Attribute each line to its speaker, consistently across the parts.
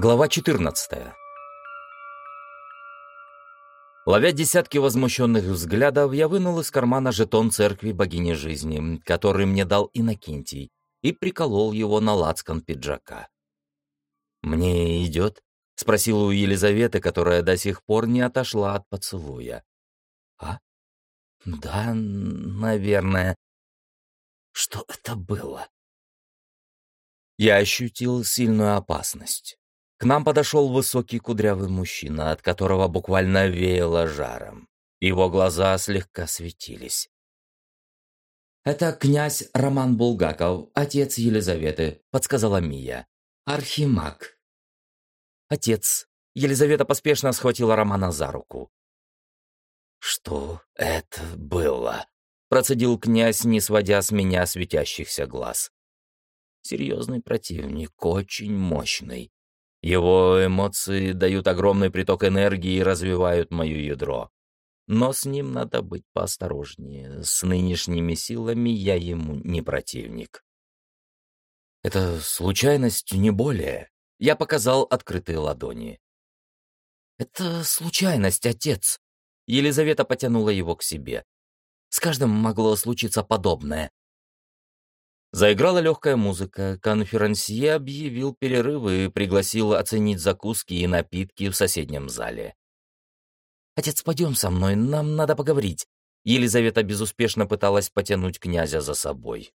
Speaker 1: Глава 14 Ловя десятки возмущенных взглядов, я вынул из кармана жетон церкви богини жизни, который мне дал Иннокентий, и приколол его на лацкан пиджака. «Мне идет?» — спросил у Елизаветы, которая до сих пор не отошла от поцелуя. «А? Да, наверное. Что это было?» Я ощутил сильную опасность. К нам подошел высокий кудрявый мужчина, от которого буквально веяло жаром. Его глаза слегка светились. «Это князь Роман Булгаков, отец Елизаветы», — подсказала Мия. «Архимаг». «Отец». Елизавета поспешно схватила Романа за руку. «Что это было?» — процедил князь, не сводя с меня светящихся глаз. «Серьезный противник, очень мощный. Его эмоции дают огромный приток энергии и развивают мое ядро. Но с ним надо быть поосторожнее. С нынешними силами я ему не противник. Это случайность, не более. Я показал открытые ладони. Это случайность, отец. Елизавета потянула его к себе. С каждым могло случиться подобное. Заиграла легкая музыка, конферансье объявил перерыв и пригласил оценить закуски и напитки в соседнем зале. «Отец, пойдем со мной, нам надо поговорить». Елизавета безуспешно пыталась потянуть князя за собой.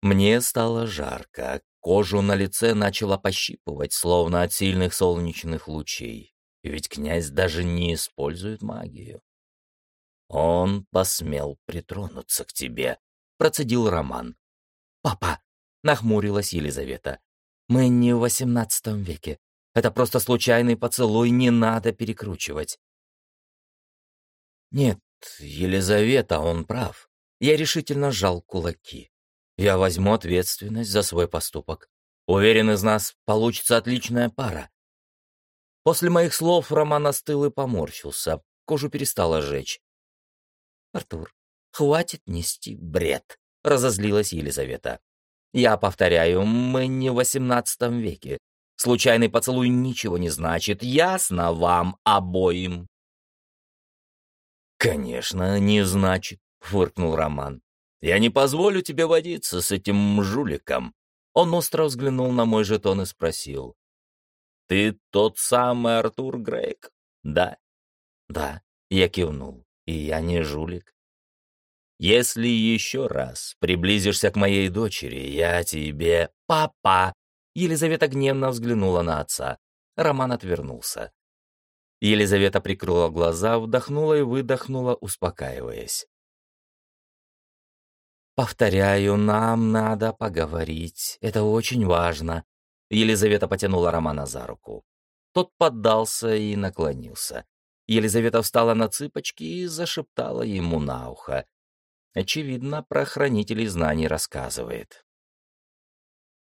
Speaker 1: Мне стало жарко, кожу на лице начала пощипывать, словно от сильных солнечных лучей. Ведь князь даже не использует магию. Он посмел притронуться к тебе, процедил Роман. «Папа!» — нахмурилась Елизавета. «Мы не в восемнадцатом веке. Это просто случайный поцелуй, не надо перекручивать». «Нет, Елизавета, он прав. Я решительно сжал кулаки. Я возьму ответственность за свой поступок. Уверен, из нас получится отличная пара». После моих слов Роман остыл и поморщился, кожу перестала жечь. «Артур, «Хватит нести бред», — разозлилась Елизавета. «Я повторяю, мы не в восемнадцатом веке. Случайный поцелуй ничего не значит. Ясно вам обоим?» «Конечно, не значит», — фыркнул Роман. «Я не позволю тебе водиться с этим жуликом». Он остро взглянул на мой жетон и спросил. «Ты тот самый Артур Грейк?» «Да». «Да», — я кивнул. «И я не жулик. Если еще раз приблизишься к моей дочери, я тебе... Папа!» Елизавета гневно взглянула на отца. Роман отвернулся. Елизавета прикрыла глаза, вдохнула и выдохнула, успокаиваясь. «Повторяю, нам надо поговорить. Это очень важно». Елизавета потянула Романа за руку. Тот поддался и наклонился. Елизавета встала на цыпочки и зашептала ему на ухо. Очевидно, про хранителей знаний рассказывает.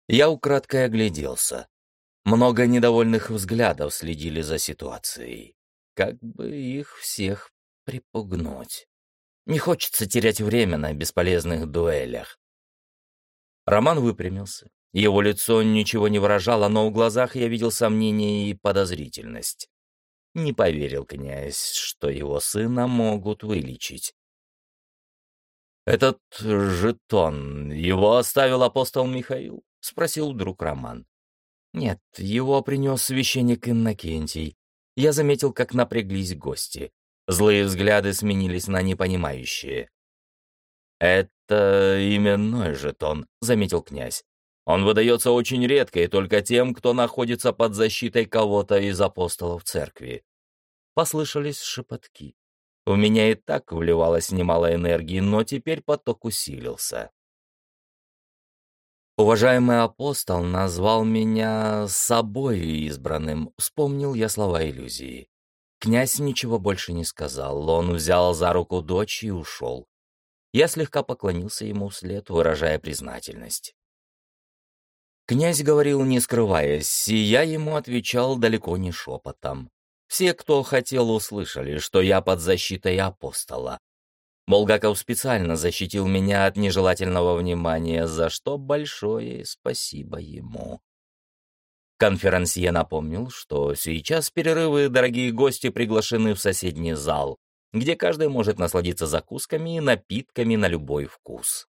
Speaker 1: Я украдкой огляделся. Много недовольных взглядов следили за ситуацией. Как бы их всех припугнуть. Не хочется терять время на бесполезных дуэлях. Роман выпрямился. Его лицо ничего не выражало, но в глазах я видел сомнение и подозрительность. Не поверил князь, что его сына могут вылечить. «Этот жетон, его оставил апостол Михаил?» — спросил вдруг Роман. «Нет, его принес священник Иннокентий. Я заметил, как напряглись гости. Злые взгляды сменились на непонимающие. «Это именной жетон», — заметил князь. «Он выдается очень редко и только тем, кто находится под защитой кого-то из апостолов церкви». Послышались шепотки. У меня и так вливалось немало энергии, но теперь поток усилился. Уважаемый апостол назвал меня собой избранным, вспомнил я слова иллюзии. Князь ничего больше не сказал, он взял за руку дочь и ушел. Я слегка поклонился ему вслед, выражая признательность. Князь говорил, не скрываясь, и я ему отвечал далеко не шепотом. Все, кто хотел, услышали, что я под защитой апостола. Булгаков специально защитил меня от нежелательного внимания, за что большое спасибо ему. Конферансье напомнил, что сейчас перерывы дорогие гости приглашены в соседний зал, где каждый может насладиться закусками и напитками на любой вкус.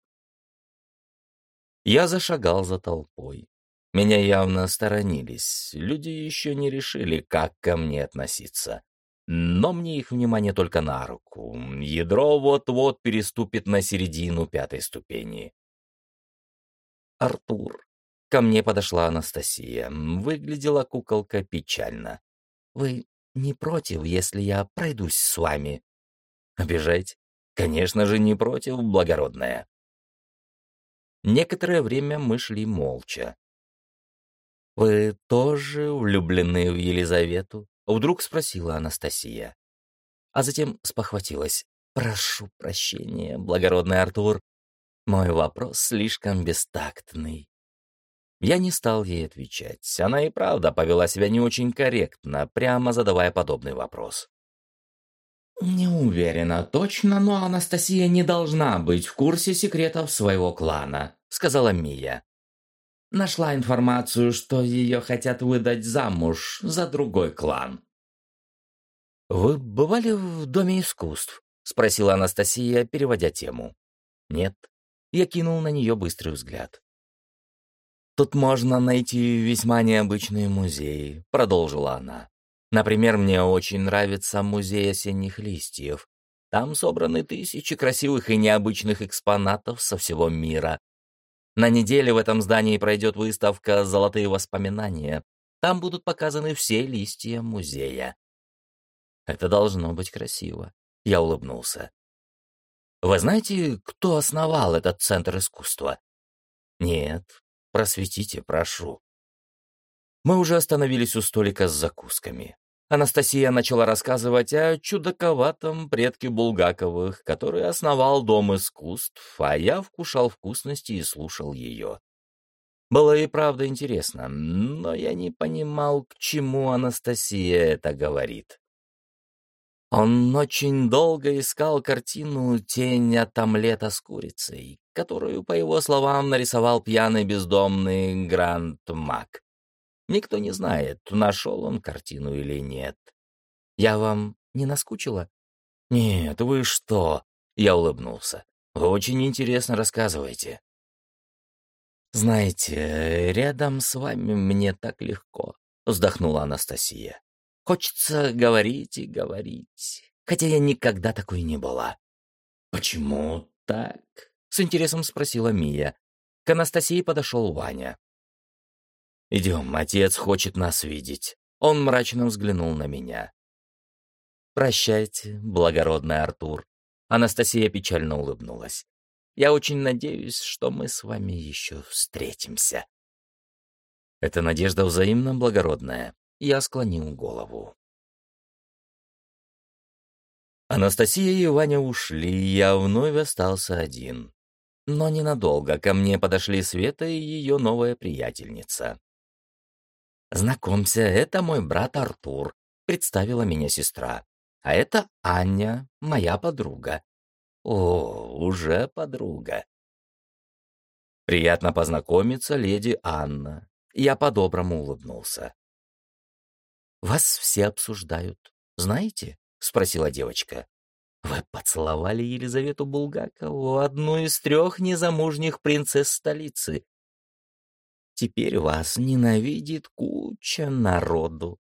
Speaker 1: Я зашагал за толпой. Меня явно сторонились, люди еще не решили, как ко мне относиться. Но мне их внимание только на руку. Ядро вот-вот переступит на середину пятой ступени. Артур. Ко мне подошла Анастасия. Выглядела куколка печально. «Вы не против, если я пройдусь с вами?» «Обижать? Конечно же, не против, благородная». Некоторое время мы шли молча. «Вы тоже влюблены в Елизавету?» — вдруг спросила Анастасия. А затем спохватилась. «Прошу прощения, благородный Артур, мой вопрос слишком бестактный». Я не стал ей отвечать. Она и правда повела себя не очень корректно, прямо задавая подобный вопрос. «Не уверена точно, но Анастасия не должна быть в курсе секретов своего клана», — сказала Мия. Нашла информацию, что ее хотят выдать замуж за другой клан. «Вы бывали в Доме искусств?» — спросила Анастасия, переводя тему. «Нет». Я кинул на нее быстрый взгляд. «Тут можно найти весьма необычные музеи», — продолжила она. «Например, мне очень нравится музей осенних листьев. Там собраны тысячи красивых и необычных экспонатов со всего мира, на неделе в этом здании пройдет выставка «Золотые воспоминания». Там будут показаны все листья музея. Это должно быть красиво. Я улыбнулся. Вы знаете, кто основал этот центр искусства? Нет. Просветите, прошу. Мы уже остановились у столика с закусками. Анастасия начала рассказывать о чудаковатом предке Булгаковых, который основал Дом искусств, а я вкушал вкусности и слушал ее. Было и правда интересно, но я не понимал, к чему Анастасия это говорит. Он очень долго искал картину «Тень от омлета с курицей», которую, по его словам, нарисовал пьяный бездомный Гранд Мак. Никто не знает, нашел он картину или нет. Я вам не наскучила? Нет, вы что? Я улыбнулся. Вы очень интересно рассказываете. Знаете, рядом с вами мне так легко, вздохнула Анастасия. Хочется говорить и говорить, хотя я никогда такой не была. Почему так? С интересом спросила Мия. К Анастасии подошел Ваня. «Идем, отец хочет нас видеть». Он мрачно взглянул на меня. «Прощайте, благородный Артур». Анастасия печально улыбнулась. «Я очень надеюсь, что мы с вами еще встретимся». «Это надежда взаимно благородная». Я склонил голову. Анастасия и Ваня ушли, я вновь остался один. Но ненадолго ко мне подошли Света и ее новая приятельница. «Знакомься, это мой брат Артур», — представила меня сестра. «А это Аня, моя подруга». «О, уже подруга». «Приятно познакомиться, леди Анна». Я по-доброму улыбнулся. «Вас все обсуждают, знаете?» — спросила девочка. «Вы поцеловали Елизавету Булгакову, одну из трех незамужних принцесс столицы. Теперь вас ненавидит куча народу.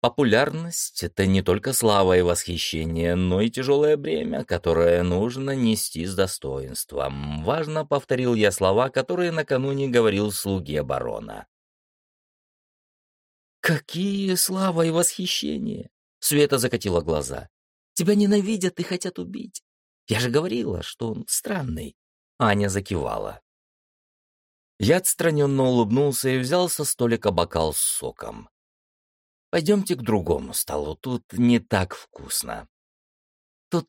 Speaker 1: Популярность — это не только слава и восхищение, но и тяжелое бремя, которое нужно нести с достоинством. Важно, повторил я слова, которые накануне говорил слуге барона. «Какие слава и восхищение!» Света закатила глаза. «Тебя ненавидят и хотят убить. Я же говорила, что он странный». Аня закивала. Я отстраненно улыбнулся и взял со столика бокал с соком. «Пойдемте к другому столу, тут не так вкусно». «Тут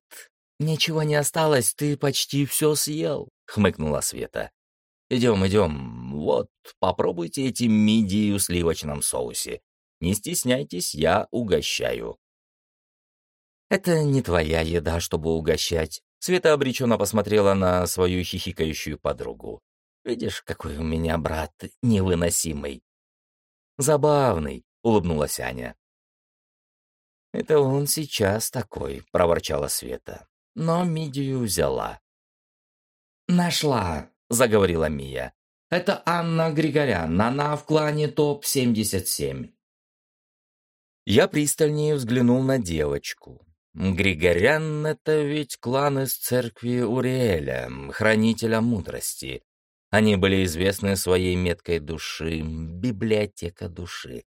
Speaker 1: ничего не осталось, ты почти все съел», — хмыкнула Света. «Идем, идем. Вот, попробуйте эти мидии в сливочном соусе. Не стесняйтесь, я угощаю». «Это не твоя еда, чтобы угощать», — Света обреченно посмотрела на свою хихикающую подругу. Видишь, какой у меня брат невыносимый. Забавный, улыбнулась Аня. Это он сейчас такой, проворчала Света. Но Мидию взяла.
Speaker 2: Нашла, заговорила Мия. Это Анна Григорян, она в клане ТОП-77.
Speaker 1: Я пристальнее взглянул на девочку. Григорян — это ведь клан из церкви Уриэля, хранителя мудрости. Они были известны своей меткой души, библиотека души.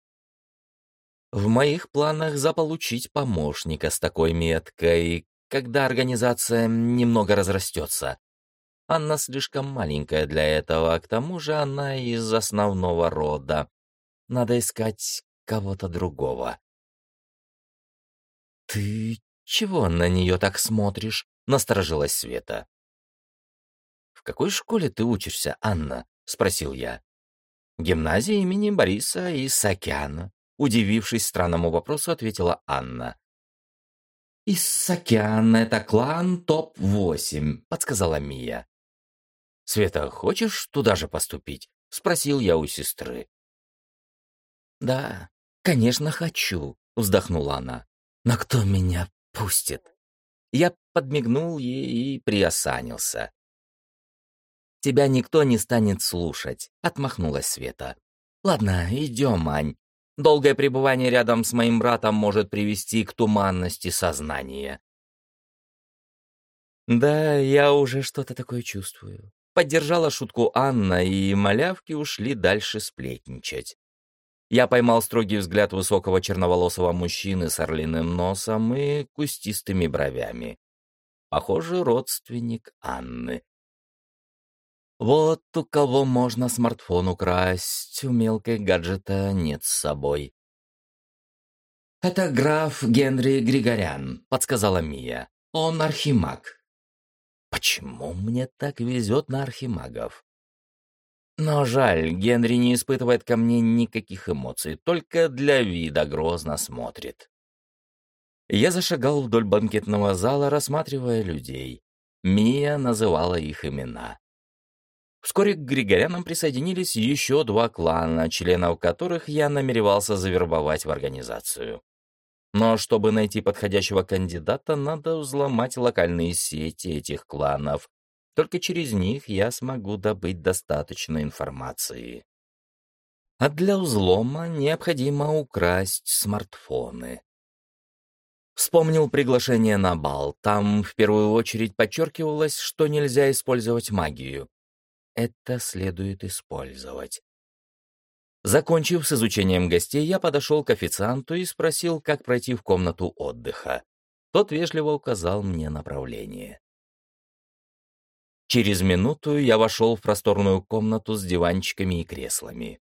Speaker 1: В моих планах заполучить помощника с такой меткой, когда организация немного разрастется. Анна слишком маленькая для этого, а к тому же она из основного рода. Надо искать кого-то другого. «Ты чего на нее так смотришь?» — насторожилась Света. «В какой школе ты учишься, Анна?» — спросил я. «Гимназия имени Бориса Исакяна», — удивившись странному вопросу, ответила Анна.
Speaker 2: «Иссакян — это клан топ-8», — подсказала Мия.
Speaker 1: «Света, хочешь туда же поступить?» — спросил я у сестры.
Speaker 2: «Да, конечно, хочу», — вздохнула она. «Но кто меня пустит?»
Speaker 1: Я подмигнул ей и приосанился. «Тебя никто не станет слушать», — отмахнулась Света. «Ладно, идем, Ань. Долгое пребывание рядом с моим братом может привести к туманности сознания». «Да, я уже что-то такое чувствую. Поддержала шутку Анна, и малявки ушли дальше сплетничать. Я поймал строгий взгляд высокого черноволосого мужчины с орлиным носом и кустистыми бровями. Похоже, родственник Анны. Вот у кого можно смартфон украсть, у мелкой гаджета нет с собой.
Speaker 2: «Это граф Генри Григорян», — подсказала Мия. «Он архимаг».
Speaker 1: Почему мне так везет на архимагов? Но жаль, Генри не испытывает ко мне никаких эмоций, только для вида грозно смотрит. Я зашагал вдоль банкетного зала, рассматривая людей. Мия называла их имена. Вскоре к Григорянам присоединились еще два клана, членов которых я намеревался завербовать в организацию. Но чтобы найти подходящего кандидата, надо взломать локальные сети этих кланов. Только через них я смогу добыть достаточно информации. А для взлома необходимо украсть смартфоны. Вспомнил приглашение на бал. Там в первую очередь подчеркивалось, что нельзя использовать магию. Это следует использовать. Закончив с изучением гостей, я подошел к официанту и спросил, как пройти в комнату отдыха. Тот вежливо указал мне направление. Через минуту я вошел в просторную комнату с диванчиками и креслами.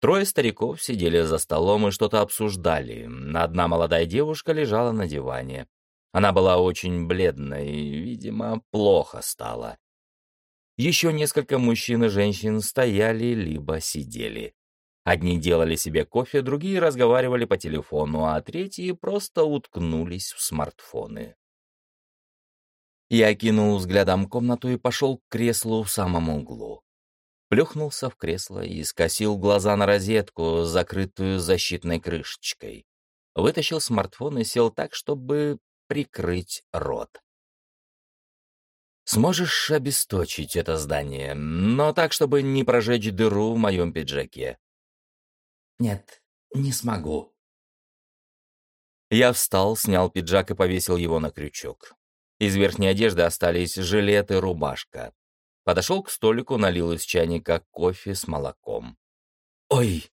Speaker 1: Трое стариков сидели за столом и что-то обсуждали. Одна молодая девушка лежала на диване. Она была очень бледной и, видимо, плохо стала. Еще несколько мужчин и женщин стояли либо сидели. Одни делали себе кофе, другие разговаривали по телефону, а третьи просто уткнулись в смартфоны. Я кинул взглядом комнату и пошел к креслу в самом углу. Плюхнулся в кресло и скосил глаза на розетку, закрытую защитной крышечкой. Вытащил смартфон и сел так, чтобы прикрыть рот. Сможешь обесточить это здание, но так, чтобы не прожечь дыру в моем пиджаке.
Speaker 2: «Нет, не смогу».
Speaker 1: Я встал, снял пиджак и повесил его на крючок. Из верхней одежды остались жилет и рубашка. Подошел к столику, налил из чайника кофе с молоком. «Ой!»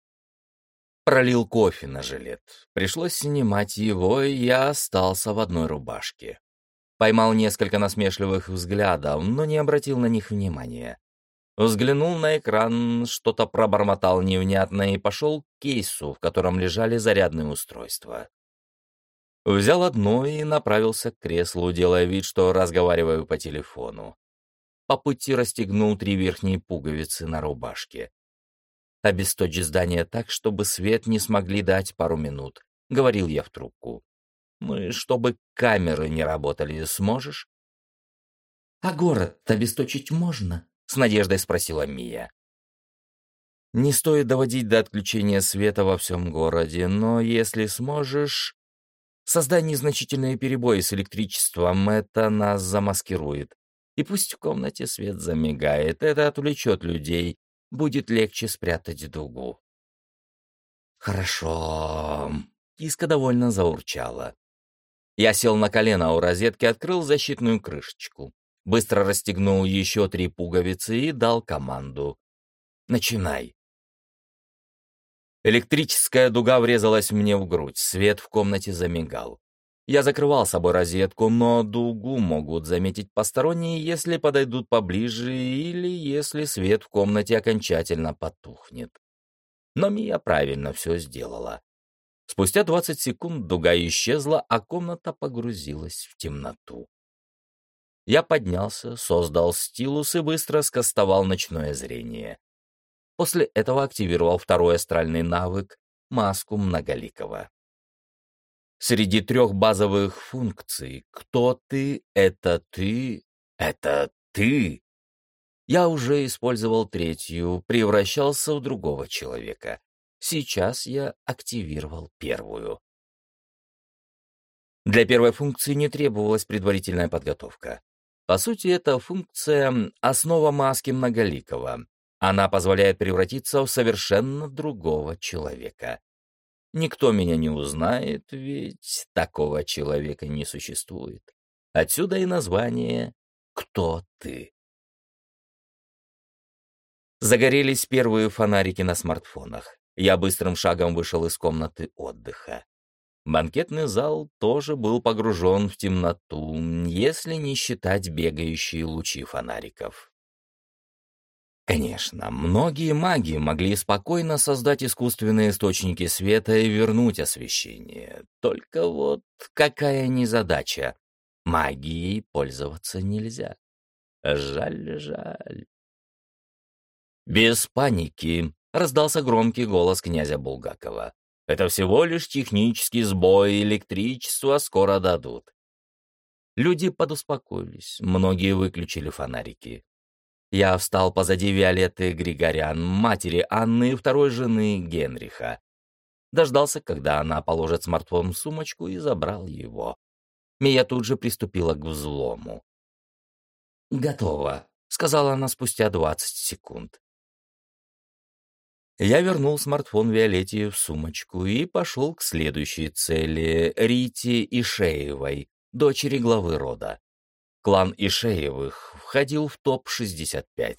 Speaker 1: Пролил кофе на жилет. Пришлось снимать его, и я остался в одной рубашке. Поймал несколько насмешливых взглядов, но не обратил на них внимания. Взглянул на экран, что-то пробормотал невнятно и пошел к кейсу, в котором лежали зарядные устройства. Взял одно и направился к креслу, делая вид, что разговариваю по телефону. По пути расстегнул три верхние пуговицы на рубашке. «Обесточь здание так, чтобы свет не смогли дать пару минут», — говорил я в трубку. «Мы, чтобы камеры не работали, сможешь?»
Speaker 2: «А город обесточить можно?» — с надеждой спросила Мия.
Speaker 1: Не стоит доводить до отключения света во всем городе, но если сможешь, создай незначительные перебои с электричеством, это нас замаскирует. И пусть в комнате свет замигает, это отвлечет людей, будет легче спрятать дугу. «Хорошо», — киска довольно заурчала. Я сел на колено у розетки, открыл защитную крышечку. Быстро расстегнул еще три пуговицы и дал команду. «Начинай». Электрическая дуга врезалась мне в грудь, свет в комнате замигал. Я закрывал собой розетку, но дугу могут заметить посторонние, если подойдут поближе или если свет в комнате окончательно потухнет. Но Мия правильно все сделала. Спустя 20 секунд дуга исчезла, а комната погрузилась в темноту. Я поднялся, создал стилус и быстро скостовал ночное зрение. После этого активировал второй астральный навык — маску многоликого. Среди трех базовых функций «Кто ты?» — «Это ты?» — «Это ты?» Я уже использовал третью, превращался в другого человека. Сейчас я активировал первую. Для первой функции не требовалась предварительная подготовка. По сути, эта функция — основа маски многоликого. Она позволяет превратиться в совершенно другого человека. Никто меня не узнает, ведь такого человека не существует. Отсюда и название «Кто ты?». Загорелись первые фонарики на смартфонах. Я быстрым шагом вышел из комнаты отдыха. Банкетный зал тоже был погружен в темноту, если не считать бегающие лучи фонариков. Конечно, многие маги могли спокойно создать искусственные источники света и вернуть освещение. Только вот какая незадача. Магией пользоваться нельзя. Жаль, жаль. Без паники раздался громкий голос князя Булгакова. Это всего лишь технический сбой, электричество скоро дадут. Люди подуспокоились, многие выключили фонарики. Я встал позади Виолетты Григорян, матери Анны и второй жены Генриха. Дождался, когда она положит смартфон в сумочку и забрал его. Мия тут же приступила к взлому. «Готово», — сказала она спустя двадцать секунд. Я вернул смартфон Виолетте в сумочку и пошел к следующей цели — Рите Ишеевой, дочери главы рода. Клан Ишеевых входил в топ-65.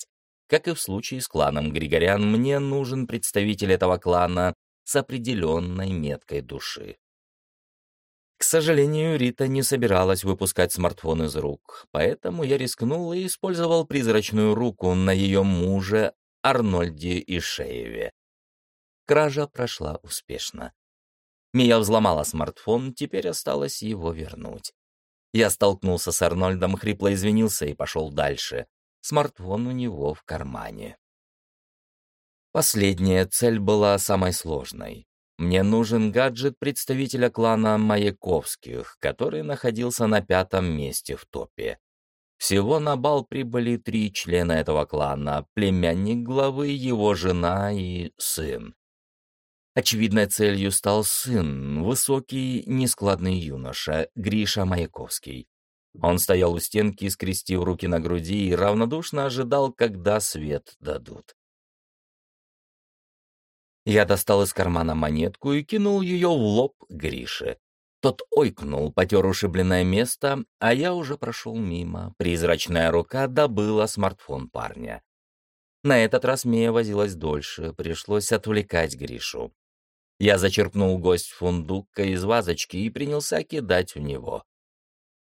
Speaker 1: Как и в случае с кланом Григорян, мне нужен представитель этого клана с определенной меткой души. К сожалению, Рита не собиралась выпускать смартфон из рук, поэтому я рискнул и использовал призрачную руку на ее муже Арнольде Ишееве. Кража прошла успешно. Мия взломала смартфон, теперь осталось его вернуть. Я столкнулся с Арнольдом, хрипло извинился и пошел дальше. Смартфон у него в кармане. Последняя цель была самой сложной. Мне нужен гаджет представителя клана Маяковских, который находился на пятом месте в топе. Всего на бал прибыли три члена этого клана, племянник главы, его жена и сын. Очевидной целью стал сын, высокий, нескладный юноша, Гриша Маяковский. Он стоял у стенки, скрестив руки на груди и равнодушно ожидал, когда свет дадут. Я достал из кармана монетку и кинул ее в лоб Грише. Тот ойкнул, потер ушибленное место, а я уже прошел мимо. Призрачная рука добыла смартфон парня. На этот раз Мия возилась дольше, пришлось отвлекать Гришу. Я зачерпнул гость фундука из вазочки и принялся кидать в него.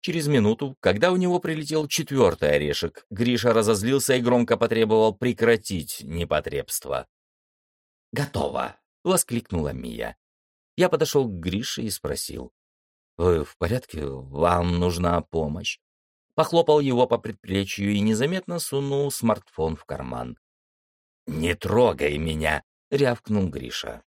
Speaker 1: Через минуту, когда у него прилетел четвертый орешек, Гриша разозлился и громко потребовал прекратить непотребство. «Готово!» — воскликнула Мия. Я подошел к Грише и спросил. «Вы в порядке? Вам нужна помощь?» Похлопал его по предплечью и незаметно сунул смартфон в карман. «Не трогай меня!» — рявкнул Гриша.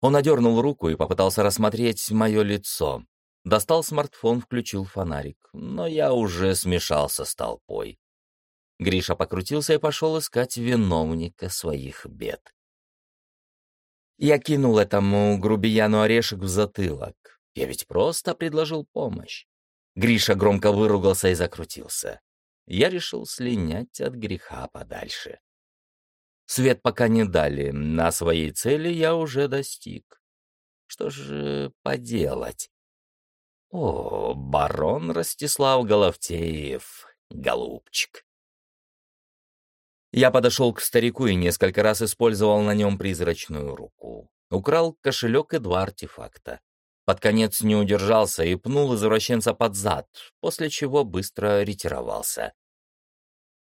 Speaker 1: Он одернул руку и попытался рассмотреть мое лицо. Достал смартфон, включил фонарик, но я уже смешался с толпой. Гриша покрутился и пошел искать виновника своих бед. Я кинул этому грубияну орешек в затылок. Я ведь просто предложил помощь. Гриша громко выругался и закрутился. Я решил слинять от греха подальше. Свет пока не дали, на своей цели я уже достиг. Что же поделать? О, барон Ростислав Головтеев, голубчик. Я подошел к старику и несколько раз использовал на нем призрачную руку. Украл кошелек и два артефакта. Под конец не удержался и пнул извращенца под зад, после чего быстро ретировался.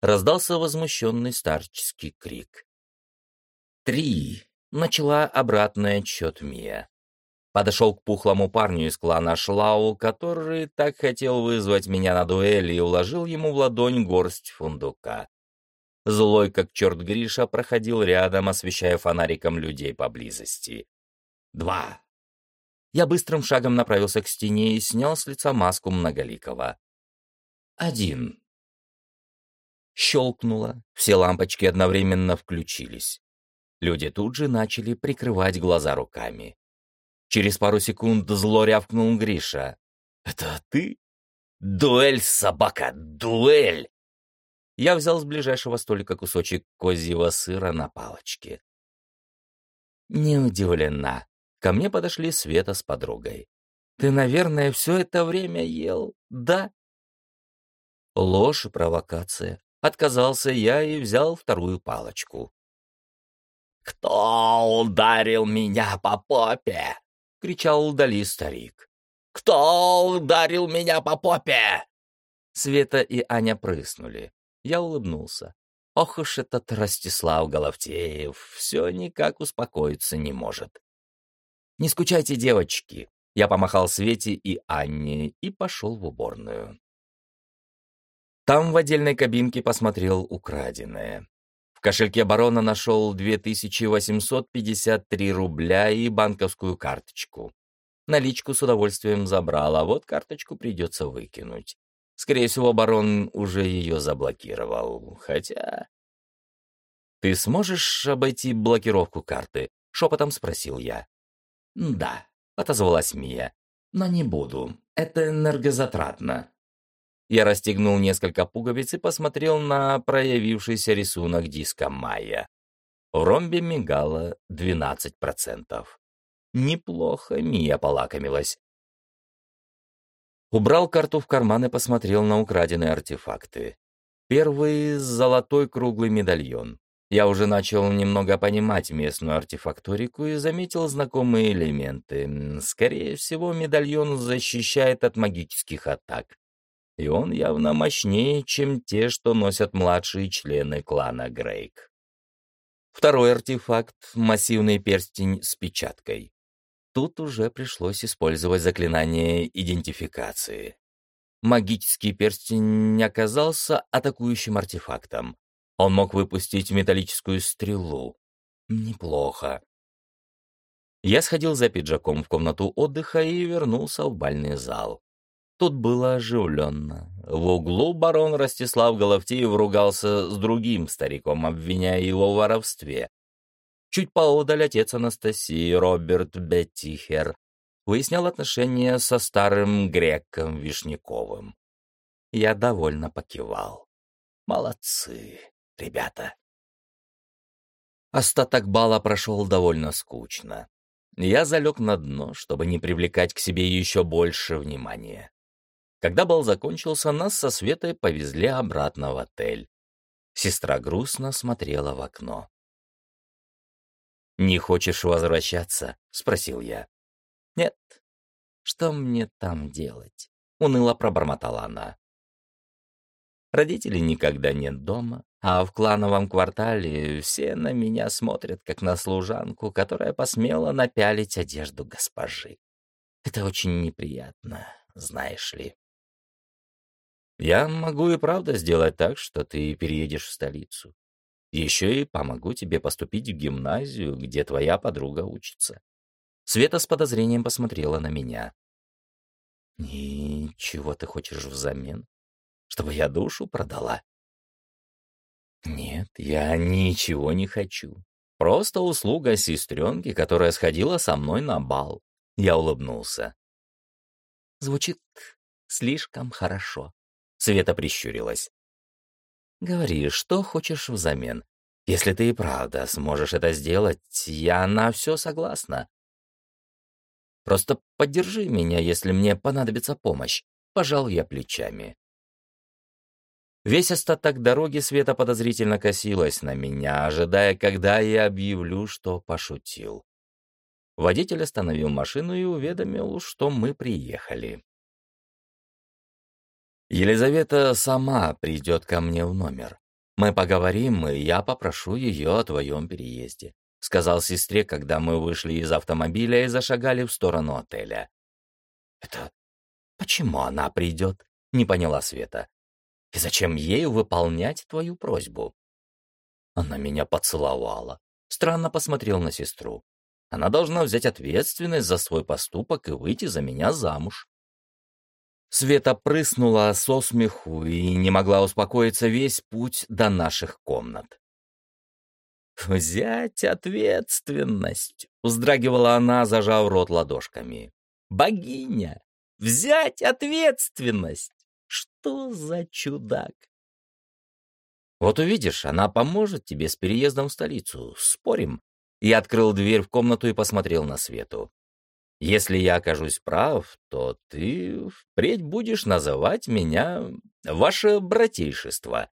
Speaker 1: Раздался возмущенный старческий крик. «Три!» — начала обратный отчет Мия. Подошел к пухлому парню из клана Шлау, который так хотел вызвать меня на дуэль и уложил ему в ладонь горсть фундука. Злой, как черт Гриша, проходил рядом, освещая фонариком людей поблизости. Два. Я быстрым шагом направился к стене и снял с лица маску многоликого. Один. Щелкнуло, все лампочки одновременно включились. Люди тут же начали прикрывать глаза руками. Через пару секунд зло рявкнул Гриша. «Это ты?» «Дуэль, собака, дуэль!» Я взял с ближайшего столика кусочек козьего сыра на палочке. Не удивлена. Ко мне подошли Света с подругой. «Ты, наверное, все это время ел, да?» Ложь и провокация. Отказался я и взял вторую палочку. «Кто ударил меня по попе?» — кричал вдали старик. «Кто ударил меня по попе?» Света и Аня прыснули. Я улыбнулся. Ох уж этот Ростислав Головтеев, все никак успокоиться не может. «Не скучайте, девочки!» Я помахал Свете и Анне и пошел в уборную. Там в отдельной кабинке посмотрел украденное. В кошельке барона нашел 2853 рубля и банковскую карточку. Наличку с удовольствием забрал, а вот карточку придется выкинуть. Скорее всего, барон уже ее заблокировал, хотя... «Ты сможешь обойти блокировку карты?» — шепотом спросил я. «Да», — отозвалась Мия, — «но не буду. Это энергозатратно». Я расстегнул несколько пуговиц и посмотрел на проявившийся рисунок диска Майя. В ромбе мигало 12%. Неплохо Мия полакомилась. Убрал карту в карман и посмотрел на украденные артефакты. Первый — золотой круглый медальон. Я уже начал немного понимать местную артефакторику и заметил знакомые элементы. Скорее всего, медальон защищает от магических атак и он явно мощнее, чем те, что носят младшие члены клана Грейк. Второй артефакт — массивный перстень с печаткой. Тут уже пришлось использовать заклинание идентификации. Магический перстень не оказался атакующим артефактом. Он мог выпустить металлическую стрелу. Неплохо. Я сходил за пиджаком в комнату отдыха и вернулся в бальный зал. Тут было оживленно. В углу барон Ростислав Головтеев ругался с другим стариком, обвиняя его в воровстве. Чуть поодаль отец Анастасии, Роберт Беттихер, выяснял отношения со старым греком Вишняковым. Я довольно покивал. Молодцы, ребята. Остаток бала прошел довольно скучно. Я залег на дно, чтобы не привлекать к себе еще больше внимания. Когда бал закончился, нас со Светой повезли обратно в отель. Сестра грустно смотрела в окно. «Не хочешь возвращаться?» — спросил я. «Нет. Что мне там делать?» — уныло пробормотала она. Родителей никогда нет дома, а в клановом квартале все на меня смотрят, как на служанку, которая посмела напялить одежду госпожи. Это очень неприятно, знаешь ли. Я могу и правда сделать так, что ты переедешь в столицу. Еще и помогу тебе поступить в гимназию, где твоя подруга учится. Света с подозрением посмотрела на меня. «И чего ты хочешь взамен? Чтобы я душу продала?» Нет, я ничего не хочу. Просто услуга сестренки, которая сходила со мной на бал. Я улыбнулся. Звучит слишком хорошо. Света прищурилась. Говори, что хочешь взамен. Если ты и правда сможешь это сделать, я на все согласна. Просто поддержи меня, если мне понадобится помощь. Пожал я плечами. Весь остаток дороги Света подозрительно косилась на меня, ожидая, когда я объявлю, что пошутил. Водитель остановил машину и уведомил, что мы приехали. Елизавета сама придет ко мне в номер. Мы поговорим, и я попрошу ее о твоем переезде», — сказал сестре, когда мы вышли из автомобиля и зашагали в сторону отеля. «Это почему она придет?» — не поняла Света. И зачем ей выполнять твою просьбу? Она меня поцеловала. Странно посмотрел на сестру. Она должна взять ответственность за свой поступок и выйти за меня замуж. Света прыснула со смеху и не могла успокоиться весь путь до наших комнат. «Взять ответственность!» — вздрагивала она, зажав рот ладошками. «Богиня! Взять ответственность!» Что за чудак? Вот увидишь, она поможет тебе с переездом в столицу. Спорим? Я открыл дверь в комнату и посмотрел на Свету. Если я окажусь прав, то ты впредь будешь называть меня ваше братейшество.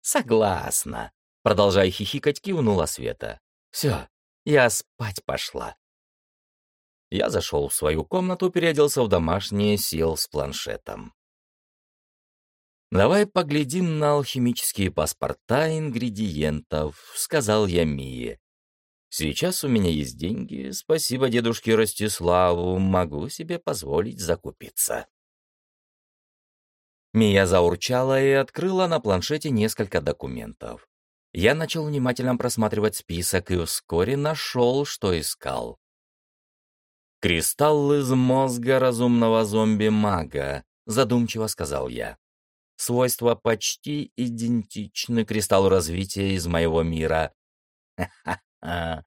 Speaker 1: Согласна. Продолжая хихикать, кивнула Света. Все, я спать пошла. Я зашел в свою комнату, переоделся в домашнее, сел с планшетом. «Давай поглядим на алхимические паспорта ингредиентов», — сказал я Мие. «Сейчас у меня есть деньги, спасибо дедушке Ростиславу, могу себе позволить закупиться». Мия заурчала и открыла на планшете несколько документов. Я начал внимательно просматривать список и вскоре нашел, что искал. «Кристалл из мозга разумного зомби-мага», — задумчиво сказал я. Свойства почти идентичны кристаллу развития из моего мира. Ха-ха-ха.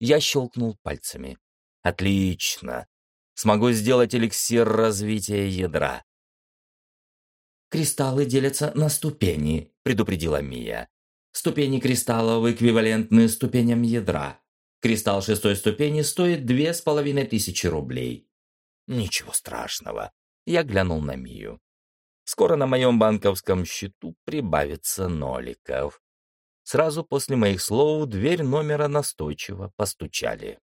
Speaker 1: Я щелкнул пальцами. Отлично. Смогу сделать эликсир развития ядра. «Кристаллы делятся на ступени», — предупредила Мия. «Ступени кристаллов эквивалентны ступеням ядра. Кристалл шестой ступени стоит две с половиной тысячи рублей». «Ничего страшного». Я глянул на Мию. Скоро на моем банковском счету прибавится ноликов. Сразу после моих слов дверь номера настойчиво постучали.